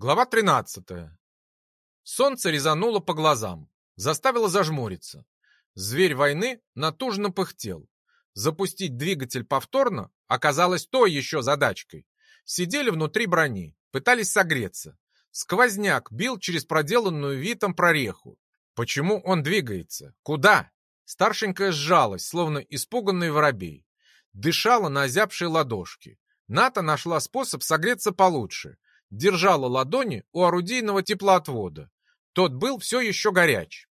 Глава 13. Солнце резануло по глазам, заставило зажмуриться. Зверь войны натужно пыхтел. Запустить двигатель повторно оказалось той еще задачкой. Сидели внутри брони, пытались согреться. Сквозняк бил через проделанную Витом прореху. Почему он двигается? Куда? Старшенькая сжалась, словно испуганный воробей. Дышала на озябшей ладошке. Ната нашла способ согреться получше держала ладони у орудийного теплоотвода. Тот был все еще горяч.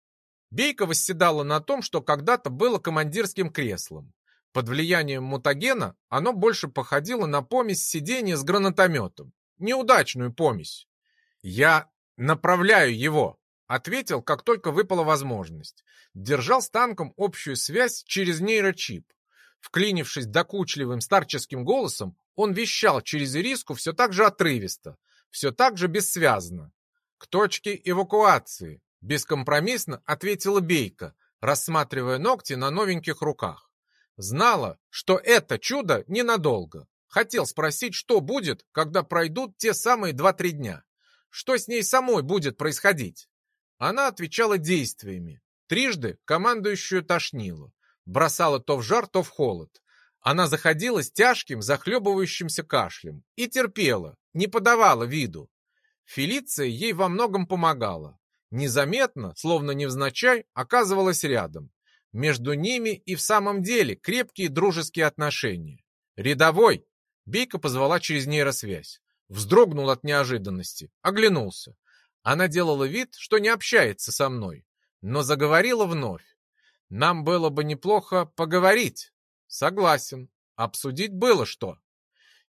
Бейка восседала на том, что когда-то было командирским креслом. Под влиянием мутагена оно больше походило на помесь сидения с гранатометом. Неудачную помесь. «Я направляю его», — ответил, как только выпала возможность. Держал с танком общую связь через нейрочип. Вклинившись докучливым старческим голосом, он вещал через ириску все так же отрывисто, все так же бессвязно. «К точке эвакуации», — бескомпромиссно ответила Бейка, рассматривая ногти на новеньких руках. Знала, что это чудо ненадолго. Хотел спросить, что будет, когда пройдут те самые два-три дня. Что с ней самой будет происходить? Она отвечала действиями. Трижды командующую тошнило. Бросала то в жар, то в холод. Она заходилась тяжким, захлебывающимся кашлем и терпела, не подавала виду. Фелиция ей во многом помогала. Незаметно, словно невзначай, оказывалась рядом. Между ними и в самом деле крепкие дружеские отношения. «Рядовой!» Бейка позвала через нейросвязь. Вздрогнул от неожиданности, оглянулся. Она делала вид, что не общается со мной, но заговорила вновь. «Нам было бы неплохо поговорить». Согласен. Обсудить было что.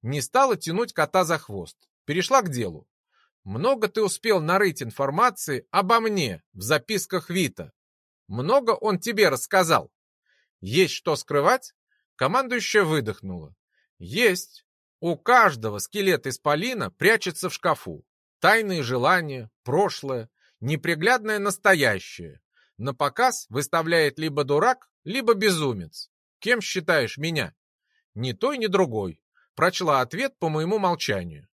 Не стала тянуть кота за хвост. Перешла к делу. Много ты успел нарыть информации обо мне в записках Вита. Много он тебе рассказал. Есть что скрывать? Командующая выдохнула. Есть. У каждого скелет исполина прячется в шкафу. Тайные желания, прошлое, неприглядное настоящее. На показ выставляет либо дурак, либо безумец. Кем считаешь меня? Ни той, ни другой. Прочла ответ по моему молчанию.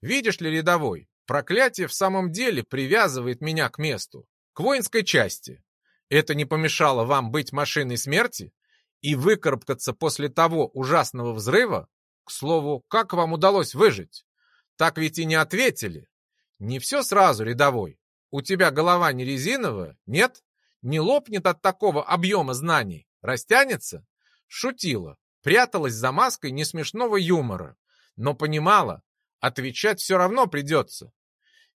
Видишь ли, рядовой, проклятие в самом деле привязывает меня к месту, к воинской части. Это не помешало вам быть машиной смерти и выкарабкаться после того ужасного взрыва? К слову, как вам удалось выжить? Так ведь и не ответили. Не все сразу, рядовой. У тебя голова не резиновая, нет? Не лопнет от такого объема знаний? Растянется? Шутила, пряталась за маской несмешного юмора, но понимала, отвечать все равно придется.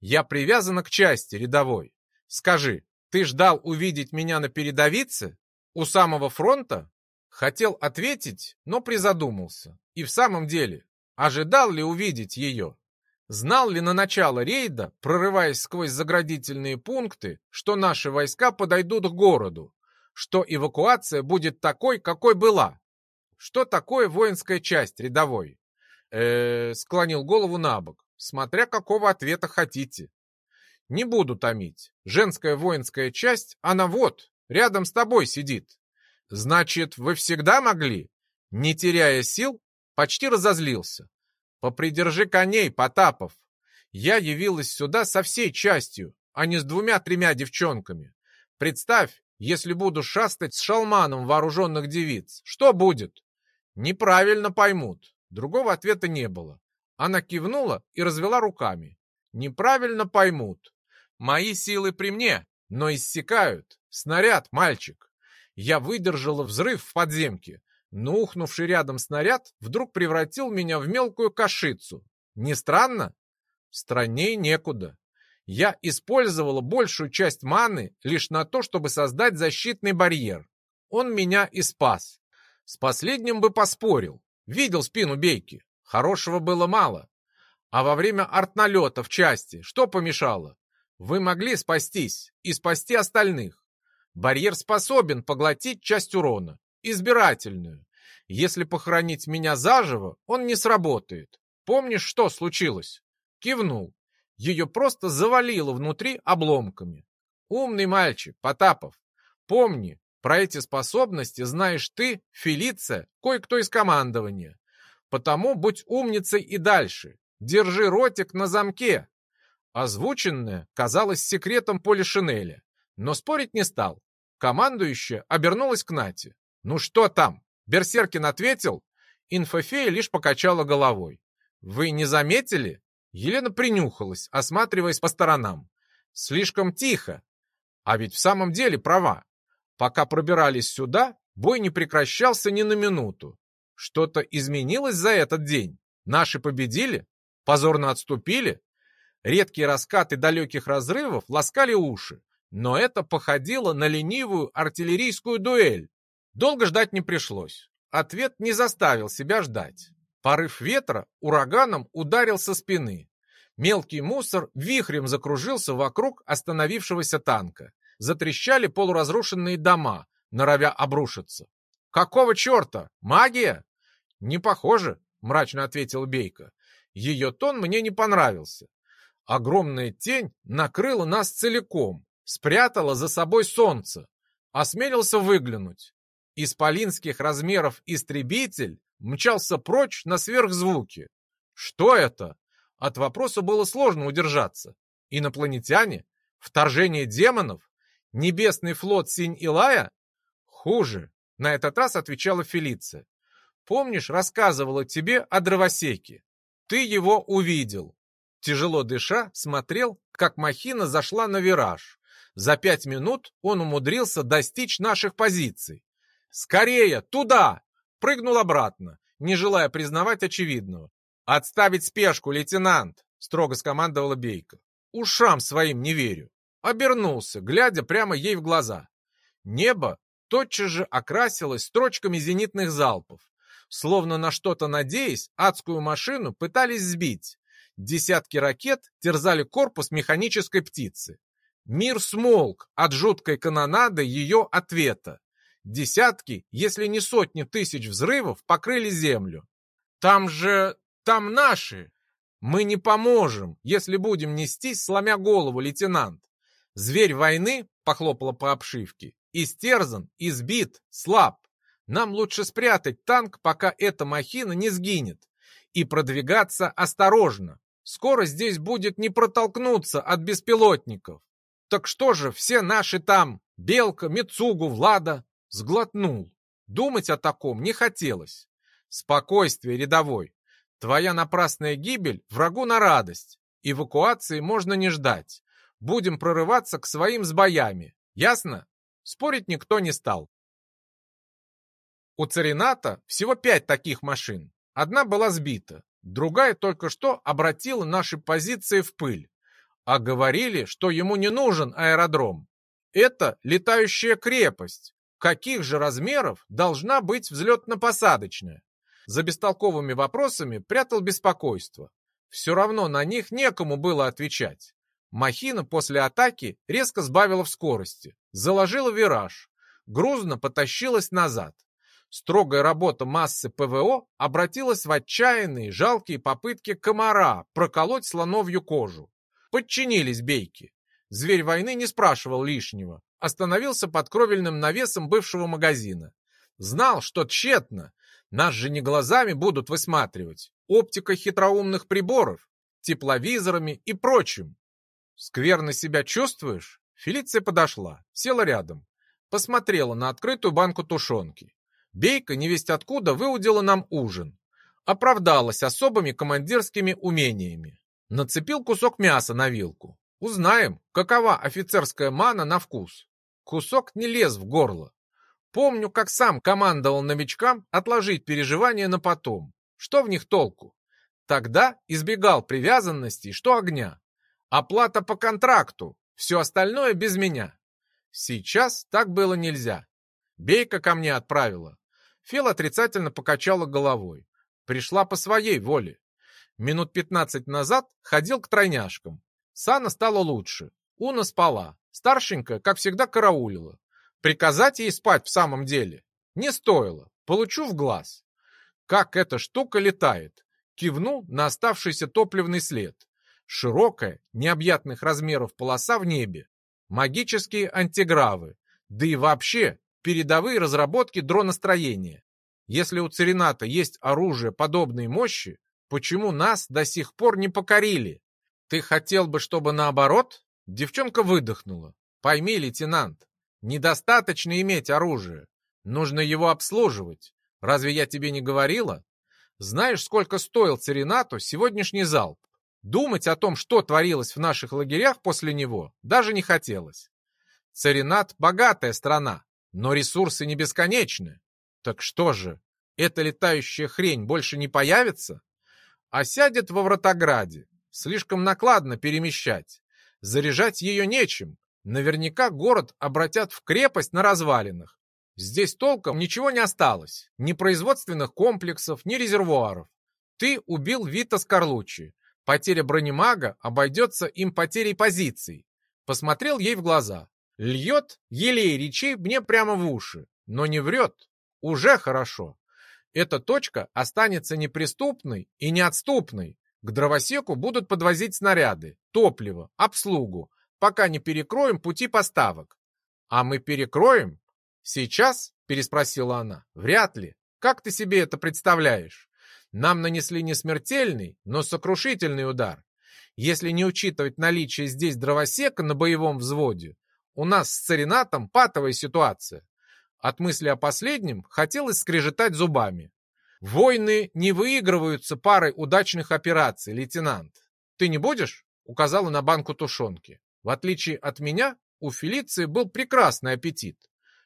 Я привязана к части, рядовой. Скажи, ты ждал увидеть меня на передовице? У самого фронта? Хотел ответить, но призадумался. И в самом деле, ожидал ли увидеть ее? Знал ли на начало рейда, прорываясь сквозь заградительные пункты, что наши войска подойдут к городу? Что эвакуация будет такой, какой была. Что такое воинская часть, рядовой? Э, -э склонил голову на бок, смотря какого ответа хотите. Не буду томить. Женская воинская часть, она вот, рядом с тобой сидит. Значит, вы всегда могли? Не теряя сил, почти разозлился. Попридержи коней, Потапов. Я явилась сюда со всей частью, а не с двумя-тремя девчонками. Представь, если буду шастать с шалманом вооруженных девиц, что будет? Неправильно поймут. Другого ответа не было. Она кивнула и развела руками. Неправильно поймут. Мои силы при мне, но иссякают. Снаряд, мальчик. Я выдержала взрыв в подземке, но ухнувший рядом снаряд вдруг превратил меня в мелкую кашицу. Не странно? Странней некуда я использовала большую часть маны лишь на то, чтобы создать защитный барьер. Он меня и спас. С последним бы поспорил. Видел спину Бейки. Хорошего было мало. А во время артналета в части что помешало? Вы могли спастись и спасти остальных. Барьер способен поглотить часть урона, избирательную. Если похоронить меня заживо, он не сработает. Помнишь, что случилось? Кивнул. Ее просто завалило внутри обломками. Умный мальчик, Потапов. Помни, про эти способности знаешь ты, Фелиция, кое-кто из командования. Потому будь умницей и дальше. Держи ротик на замке. Озвученное казалось секретом Полишинеля, но спорить не стал. Командующая обернулась к Нате. «Ну что там?» Берсеркин ответил. Инфофея лишь покачала головой. «Вы не заметили?» Елена принюхалась, осматриваясь по сторонам. «Слишком тихо. А ведь в самом деле права. Пока пробирались сюда, бой не прекращался ни на минуту. Что-то изменилось за этот день? Наши победили? Позорно отступили? Редкие раскаты далеких разрывов ласкали уши, но это походило на ленивую артиллерийскую дуэль. Долго ждать не пришлось. Ответ не заставил себя ждать. Порыв ветра ураганом ударил со спины. Мелкий мусор вихрем закружился вокруг остановившегося танка. Затрещали полуразрушенные дома, норовя обрушиться. «Какого черта? Магия?» «Не похоже», — мрачно ответил Бейка. Ее тон мне не понравился. Огромная тень накрыла нас целиком, спрятала за собой солнце. Осмелился выглянуть. Исполинских размеров истребитель мчался прочь на сверхзвуке. Что это? От вопроса было сложно удержаться. Инопланетяне? Вторжение демонов? Небесный флот Синь-Илая? Хуже, на этот раз отвечала Фелиция. Помнишь, рассказывала тебе о дровосеке? Ты его увидел. Тяжело дыша, смотрел, как махина зашла на вираж. За пять минут он умудрился достичь наших позиций. «Скорее! Туда!» Прыгнул обратно, не желая признавать очевидного. «Отставить спешку, лейтенант!» — строго скомандовала Бейка. «Ушам своим не верю». Обернулся, глядя прямо ей в глаза. Небо тотчас же окрасилось строчками зенитных залпов. Словно на что-то надеясь, адскую машину пытались сбить. Десятки ракет терзали корпус механической птицы. Мир смолк от жуткой канонады ее ответа. Десятки, если не сотни тысяч взрывов покрыли землю. Там же... там наши! Мы не поможем, если будем нестись, сломя голову, лейтенант. Зверь войны, похлопала по обшивке, истерзан, избит, слаб. Нам лучше спрятать танк, пока эта махина не сгинет, и продвигаться осторожно. Скоро здесь будет не протолкнуться от беспилотников. Так что же, все наши там, Белка, Мицугу, Влада, Сглотнул. Думать о таком не хотелось. Спокойствие, рядовой. Твоя напрасная гибель врагу на радость. Эвакуации можно не ждать. Будем прорываться к своим с боями. Ясно? Спорить никто не стал. У Царината всего пять таких машин. Одна была сбита, другая только что обратила наши позиции в пыль. А говорили, что ему не нужен аэродром. Это летающая крепость, каких же размеров должна быть взлетно-посадочная? За бестолковыми вопросами прятал беспокойство. Все равно на них некому было отвечать. Махина после атаки резко сбавила в скорости, заложила вираж, грузно потащилась назад. Строгая работа массы ПВО обратилась в отчаянные, жалкие попытки комара проколоть слоновью кожу. Подчинились бейки. Зверь войны не спрашивал лишнего, остановился под кровельным навесом бывшего магазина. Знал, что тщетно. Нас же не глазами будут высматривать. Оптика хитроумных приборов, тепловизорами и прочим. Скверно себя чувствуешь? Фелиция подошла, села рядом. Посмотрела на открытую банку тушенки. Бейка, невесть откуда, выудила нам ужин. Оправдалась особыми командирскими умениями. Нацепил кусок мяса на вилку. Узнаем, какова офицерская мана на вкус. Кусок не лез в горло. Помню, как сам командовал новичкам отложить переживания на потом. Что в них толку? Тогда избегал привязанностей, что огня. Оплата по контракту, все остальное без меня. Сейчас так было нельзя. Бейка ко мне отправила. Фел отрицательно покачала головой. Пришла по своей воле. Минут пятнадцать назад ходил к тройняшкам. Сана стало лучше. Уна спала. Старшенькая, как всегда, караулила. Приказать ей спать в самом деле не стоило. Получу в глаз. Как эта штука летает. Кивнул на оставшийся топливный след. Широкая, необъятных размеров полоса в небе. Магические антигравы. Да и вообще, передовые разработки дроностроения. Если у Церината есть оружие подобной мощи, почему нас до сих пор не покорили? Ты хотел бы, чтобы наоборот? Девчонка выдохнула. Пойми, лейтенант, недостаточно иметь оружие. Нужно его обслуживать. Разве я тебе не говорила? Знаешь, сколько стоил Церинату сегодняшний залп? Думать о том, что творилось в наших лагерях после него, даже не хотелось. Царинат — богатая страна, но ресурсы не бесконечны. Так что же, эта летающая хрень больше не появится? А сядет во Вратограде. Слишком накладно перемещать. Заряжать ее нечем. Наверняка город обратят в крепость на развалинах. Здесь толком ничего не осталось. Ни производственных комплексов, ни резервуаров. Ты убил Вита Скорлуччи. Потеря бронемага обойдется им потерей позиций. Посмотрел ей в глаза. Льет елей речей мне прямо в уши. Но не врет. Уже хорошо. Эта точка останется неприступной и неотступной. К дровосеку будут подвозить снаряды, топливо, обслугу, пока не перекроем пути поставок. А мы перекроем? Сейчас? Переспросила она. Вряд ли. Как ты себе это представляешь? Нам нанесли не смертельный, но сокрушительный удар. Если не учитывать наличие здесь дровосека на боевом взводе, у нас с царинатом патовая ситуация. От мысли о последнем хотелось скрежетать зубами. Войны не выигрываются парой удачных операций, лейтенант. Ты не будешь? Указала на банку тушенки. В отличие от меня, у Фелиции был прекрасный аппетит.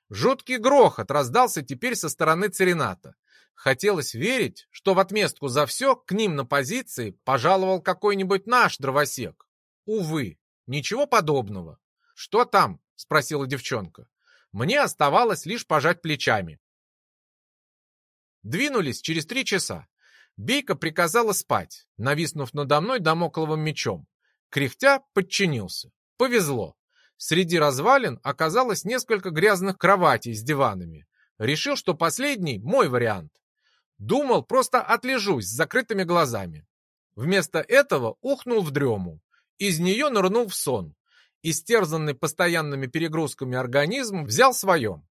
Жуткий грохот раздался теперь со стороны Церената. Хотелось верить, что в отместку за все к ним на позиции пожаловал какой-нибудь наш дровосек. Увы, ничего подобного. «Что там?» — спросила девчонка. Мне оставалось лишь пожать плечами. Двинулись через три часа. Бейка приказала спать, нависнув надо мной домокловым мечом. Кряхтя подчинился. Повезло. Среди развалин оказалось несколько грязных кроватей с диванами. Решил, что последний мой вариант. Думал, просто отлежусь с закрытыми глазами. Вместо этого ухнул в дрему. Из нее нырнул в сон. Истерзанный постоянными перегрузками организм взял свое.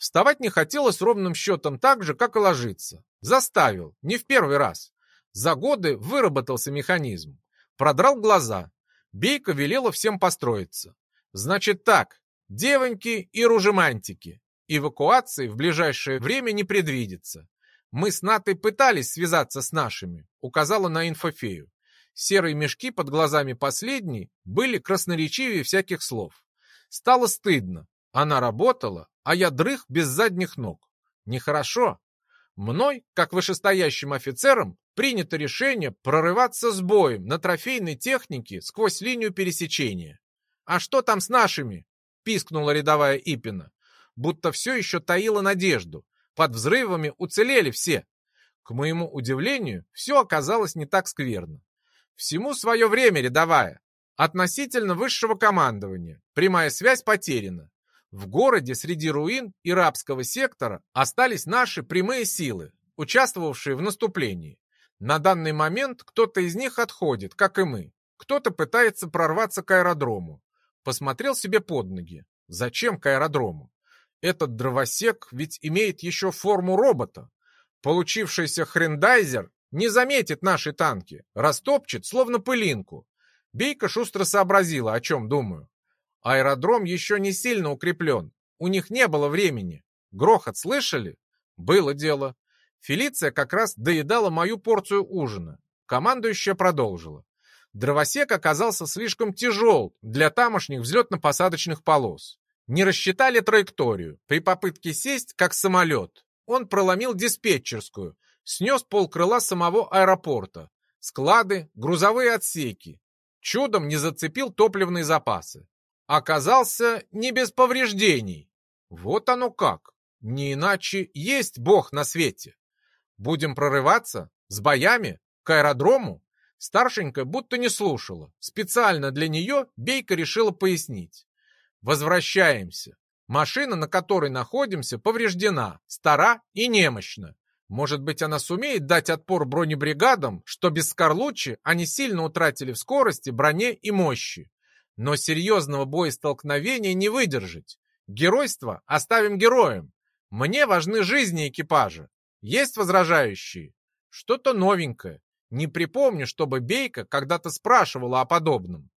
Вставать не хотелось ровным счетом так же, как и ложиться. Заставил, не в первый раз. За годы выработался механизм. Продрал глаза. Бейка велела всем построиться. Значит так, девоньки и ружемантики. Эвакуации в ближайшее время не предвидится. Мы с Натой пытались связаться с нашими, указала на инфофею. Серые мешки под глазами последней были красноречивее всяких слов. Стало стыдно. Она работала, а я дрых без задних ног. Нехорошо. Мной, как вышестоящим офицером, принято решение прорываться с боем на трофейной технике сквозь линию пересечения. «А что там с нашими?» — пискнула рядовая Ипина. Будто все еще таила надежду. Под взрывами уцелели все. К моему удивлению, все оказалось не так скверно. Всему свое время, рядовая. Относительно высшего командования. Прямая связь потеряна. В городе среди руин и рабского сектора остались наши прямые силы, участвовавшие в наступлении. На данный момент кто-то из них отходит, как и мы. Кто-то пытается прорваться к аэродрому. Посмотрел себе под ноги. Зачем к аэродрому? Этот дровосек ведь имеет еще форму робота. Получившийся хрендайзер не заметит наши танки, растопчет, словно пылинку. Бейка шустро сообразила, о чем думаю. Аэродром еще не сильно укреплен. У них не было времени. Грохот слышали? Было дело. Фелиция как раз доедала мою порцию ужина. Командующая продолжила. Дровосек оказался слишком тяжел для тамошних взлетно-посадочных полос. Не рассчитали траекторию. При попытке сесть, как самолет, он проломил диспетчерскую, снес полкрыла самого аэропорта, склады, грузовые отсеки. Чудом не зацепил топливные запасы оказался не без повреждений. Вот оно как. Не иначе есть Бог на свете. Будем прорываться? С боями? К аэродрому? Старшенькая будто не слушала. Специально для нее Бейка решила пояснить. Возвращаемся. Машина, на которой находимся, повреждена, стара и немощна. Может быть, она сумеет дать отпор бронебригадам, что без Скорлуччи они сильно утратили в скорости, броне и мощи. Но серьезного боестолкновения не выдержать. Геройство оставим героям. Мне важны жизни экипажа. Есть возражающие? Что-то новенькое. Не припомню, чтобы Бейка когда-то спрашивала о подобном.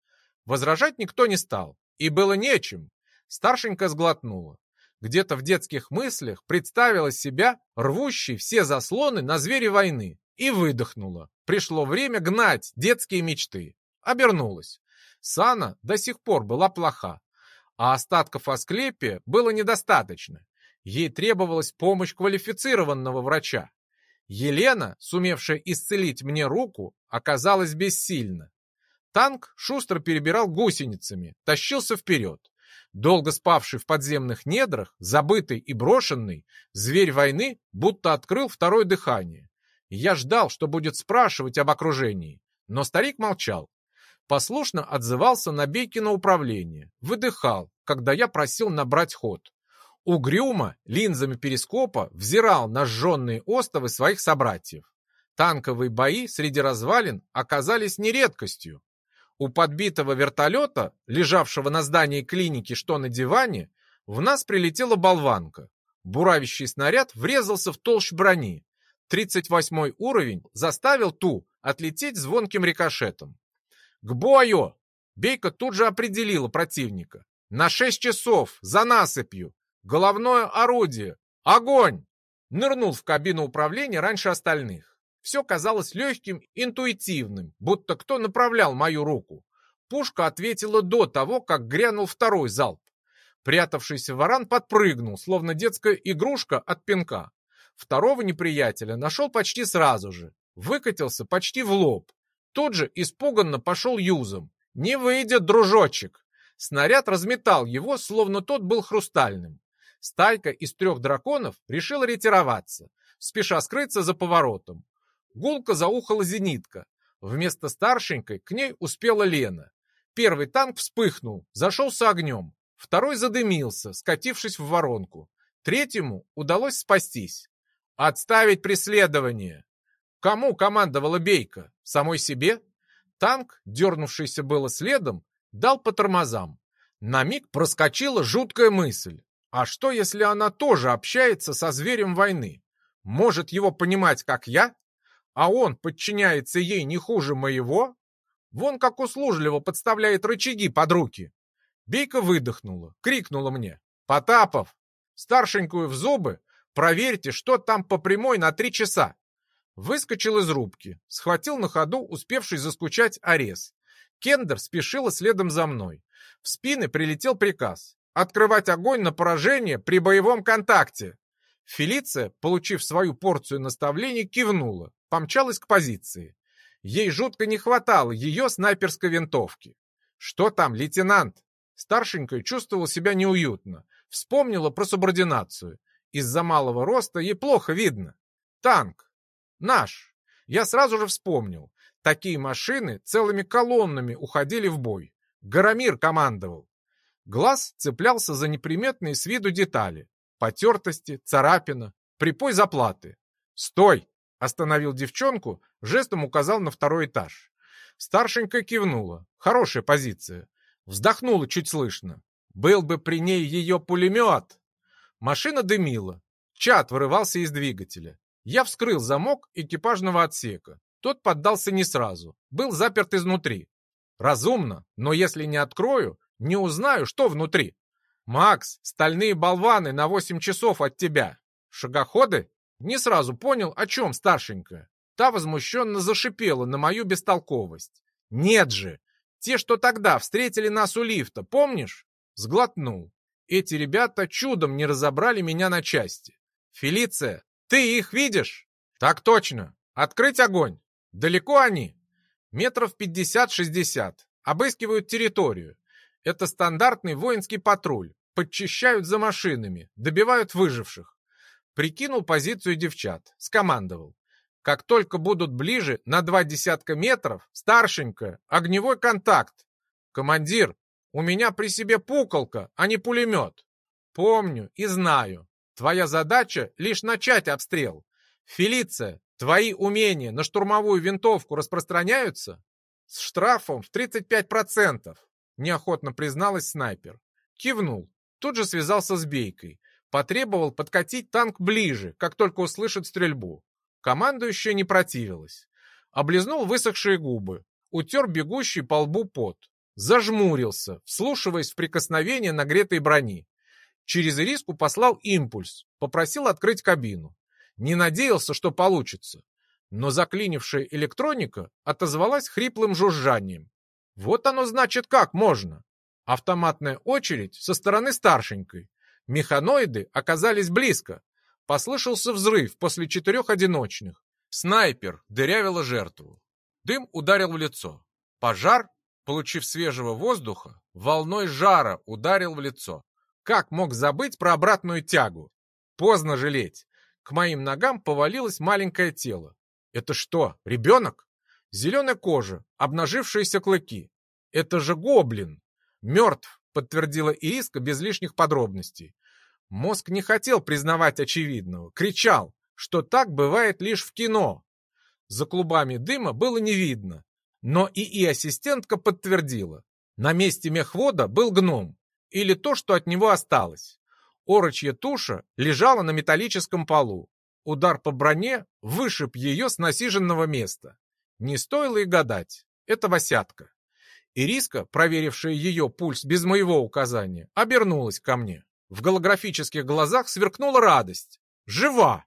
Возражать никто не стал, и было нечем. Старшенька сглотнула. Где-то в детских мыслях представила себя рвущей все заслоны на звери войны и выдохнула. Пришло время гнать детские мечты. Обернулась. Сана до сих пор была плоха, а остатков Асклепия было недостаточно. Ей требовалась помощь квалифицированного врача. Елена, сумевшая исцелить мне руку, оказалась бессильна. Танк шустро перебирал гусеницами, тащился вперед. Долго спавший в подземных недрах, забытый и брошенный, зверь войны будто открыл второе дыхание. Я ждал, что будет спрашивать об окружении, но старик молчал. Послушно отзывался на Бейкино управление, выдыхал, когда я просил набрать ход. Угрюмо линзами перископа взирал на сжженные остовы своих собратьев. Танковые бои среди развалин оказались не редкостью. У подбитого вертолета, лежавшего на здании клиники, что на диване, в нас прилетела болванка. Буравящий снаряд врезался в толщ брони. 38 уровень заставил ту отлететь звонким рикошетом. «К бою!» Бейка тут же определила противника. «На шесть часов, за насыпью, Головное орудие! Огонь!» Нырнул в кабину управления раньше остальных. Все казалось легким, интуитивным, будто кто направлял мою руку. Пушка ответила до того, как грянул второй залп. Прятавшийся варан подпрыгнул, словно детская игрушка от пинка. Второго неприятеля нашел почти сразу же. Выкатился почти в лоб. Тут же испуганно пошел юзом. «Не выйдет, дружочек!» Снаряд разметал его, словно тот был хрустальным. Стайка из трех драконов решила ретироваться, спеша скрыться за поворотом. Гулко заухала зенитка. Вместо старшенькой к ней успела Лена. Первый танк вспыхнул, зашелся огнем. Второй задымился, скатившись в воронку. Третьему удалось спастись. «Отставить преследование!» Кому командовала Бейка? Самой себе? Танк, дернувшийся было следом, дал по тормозам. На миг проскочила жуткая мысль. А что, если она тоже общается со зверем войны? Может его понимать, как я? А он подчиняется ей не хуже моего? Вон как услужливо подставляет рычаги под руки. Бейка выдохнула, крикнула мне. «Потапов! Старшенькую в зубы! Проверьте, что там по прямой на три часа!» Выскочил из рубки, схватил на ходу успевший заскучать Арес. Кендер спешила следом за мной. В спины прилетел приказ открывать огонь на поражение при боевом контакте. Фелиция, получив свою порцию наставлений, кивнула, помчалась к позиции. Ей жутко не хватало ее снайперской винтовки. Что там, лейтенант? Старшенькая чувствовала себя неуютно. Вспомнила про субординацию. Из-за малого роста ей плохо видно. Танк. Наш. Я сразу же вспомнил. Такие машины целыми колоннами уходили в бой. Гарамир командовал. Глаз цеплялся за неприметные с виду детали. Потертости, царапина, припой заплаты. «Стой!» — остановил девчонку, жестом указал на второй этаж. Старшенькая кивнула. Хорошая позиция. Вздохнула чуть слышно. Был бы при ней ее пулемет. Машина дымила. Чат вырывался из двигателя. Я вскрыл замок экипажного отсека. Тот поддался не сразу. Был заперт изнутри. Разумно, но если не открою, не узнаю, что внутри. Макс, стальные болваны на восемь часов от тебя. Шагоходы? Не сразу понял, о чем старшенькая. Та возмущенно зашипела на мою бестолковость. Нет же! Те, что тогда встретили нас у лифта, помнишь? Сглотнул. Эти ребята чудом не разобрали меня на части. Фелиция, ты их видишь? Так точно. Открыть огонь. Далеко они? Метров пятьдесят-шестьдесят. Обыскивают территорию. Это стандартный воинский патруль. Подчищают за машинами, добивают выживших. Прикинул позицию девчат, скомандовал. Как только будут ближе на два десятка метров, старшенькая, огневой контакт. Командир, у меня при себе пуколка, а не пулемет. Помню и знаю. Твоя задача лишь начать обстрел. Фелиция, твои умения на штурмовую винтовку распространяются? С штрафом в 35% неохотно призналась снайпер. Кивнул. Тут же связался с Бейкой. Потребовал подкатить танк ближе, как только услышит стрельбу. Командующая не противилась. Облизнул высохшие губы, утер бегущий по лбу пот. Зажмурился, вслушиваясь в прикосновение нагретой брони. Через риску послал импульс, попросил открыть кабину. Не надеялся, что получится. Но заклинившая электроника отозвалась хриплым жужжанием. Вот оно значит как можно. Автоматная очередь со стороны старшенькой. Механоиды оказались близко. Послышался взрыв после четырех одиночных. Снайпер дырявила жертву. Дым ударил в лицо. Пожар, получив свежего воздуха, волной жара ударил в лицо. Как мог забыть про обратную тягу? Поздно жалеть. К моим ногам повалилось маленькое тело. Это что, ребенок? Зеленая кожа, обнажившиеся клыки. Это же гоблин. Мертв, подтвердила Ириска без лишних подробностей. Мозг не хотел признавать очевидного, кричал, что так бывает лишь в кино. За клубами дыма было не видно, но ИИ-ассистентка подтвердила. На месте мехвода был гном, или то, что от него осталось. Орочья туша лежала на металлическом полу. Удар по броне вышиб ее с насиженного места. Не стоило и гадать. Это Васятка. Ириска, проверившая ее пульс без моего указания, обернулась ко мне. В голографических глазах сверкнула радость. Жива!